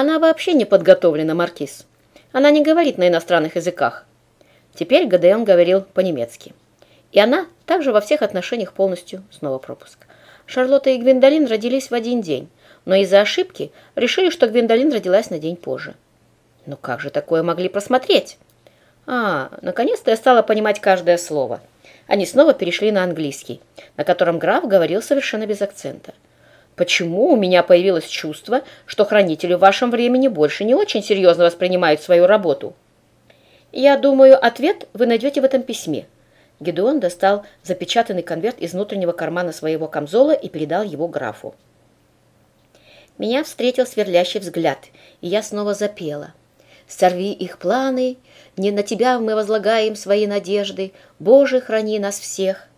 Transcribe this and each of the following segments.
Она вообще не подготовлена, Маркиз. Она не говорит на иностранных языках. Теперь ГДМ говорил по-немецки. И она также во всех отношениях полностью снова пропуск. Шарлотта и Гвиндолин родились в один день, но из-за ошибки решили, что Гвиндолин родилась на день позже. Но как же такое могли просмотреть? А, наконец-то я стала понимать каждое слово. Они снова перешли на английский, на котором граф говорил совершенно без акцента. Почему у меня появилось чувство, что хранители в вашем времени больше не очень серьезно воспринимают свою работу? Я думаю, ответ вы найдете в этом письме. Гедеон достал запечатанный конверт из внутреннего кармана своего камзола и передал его графу. Меня встретил сверлящий взгляд, и я снова запела. «Сорви их планы, не на тебя мы возлагаем свои надежды, Боже, храни нас всех».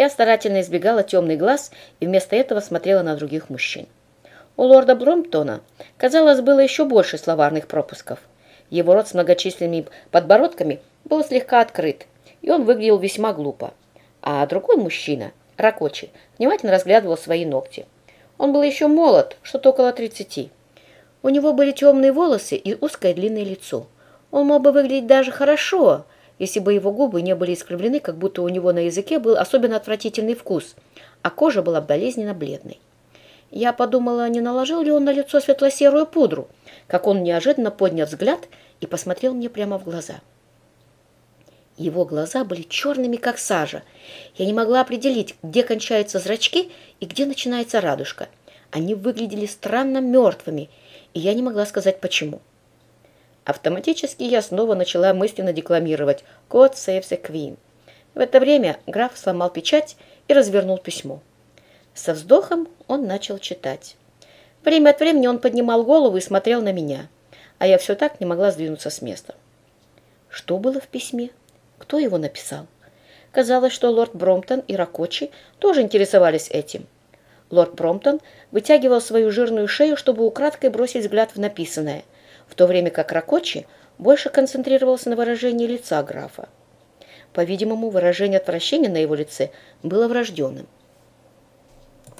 Я старательно избегала темный глаз и вместо этого смотрела на других мужчин. У лорда Бромптона, казалось, было еще больше словарных пропусков. Его рот с многочисленными подбородками был слегка открыт, и он выглядел весьма глупо. А другой мужчина, Ракочи, внимательно разглядывал свои ногти. Он был еще молод, что-то около тридцати. У него были темные волосы и узкое длинное лицо. Он мог бы выглядеть даже хорошо, если бы его губы не были искривлены, как будто у него на языке был особенно отвратительный вкус, а кожа была болезненно бледной. Я подумала, не наложил ли он на лицо светло-серую пудру, как он неожиданно поднял взгляд и посмотрел мне прямо в глаза. Его глаза были черными, как сажа. Я не могла определить, где кончаются зрачки и где начинается радужка. Они выглядели странно мертвыми, и я не могла сказать, почему. Автоматически я снова начала мысленно декламировать «God saves the Queen». В это время граф сломал печать и развернул письмо. Со вздохом он начал читать. Время от времени он поднимал голову и смотрел на меня, а я все так не могла сдвинуться с места. Что было в письме? Кто его написал? Казалось, что лорд Бромптон и Ракочи тоже интересовались этим. Лорд Бромптон вытягивал свою жирную шею, чтобы украдкой бросить взгляд в написанное – в то время как Ракочи больше концентрировался на выражении лица графа. По-видимому, выражение отвращения на его лице было врожденным –